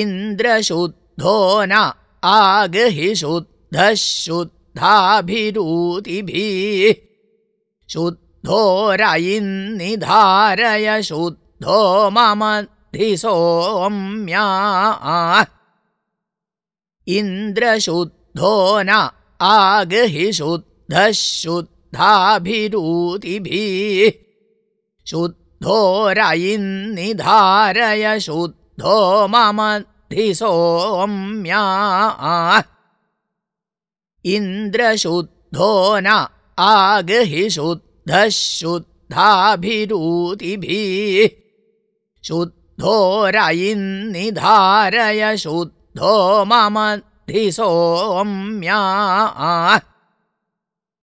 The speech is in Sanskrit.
इन्द्रशुद्धो न आगहि शुद्धः शुद्धाभिरूतिभिः शुद्धो रयिन्निधारय शुद्धो मम धिसोम्या इन्द्रशुद्धो न आगहि शुद्धः शुद्धाभिरूतिभिः शुद्धो रयिन्निधारय शुद्धो मम इन्द्रशुद्धो न आगहि शुद्धः शुद्धाभिरूतिभिः शुद्धो रयिन्निधारय शुद्धो मम धिसोम्या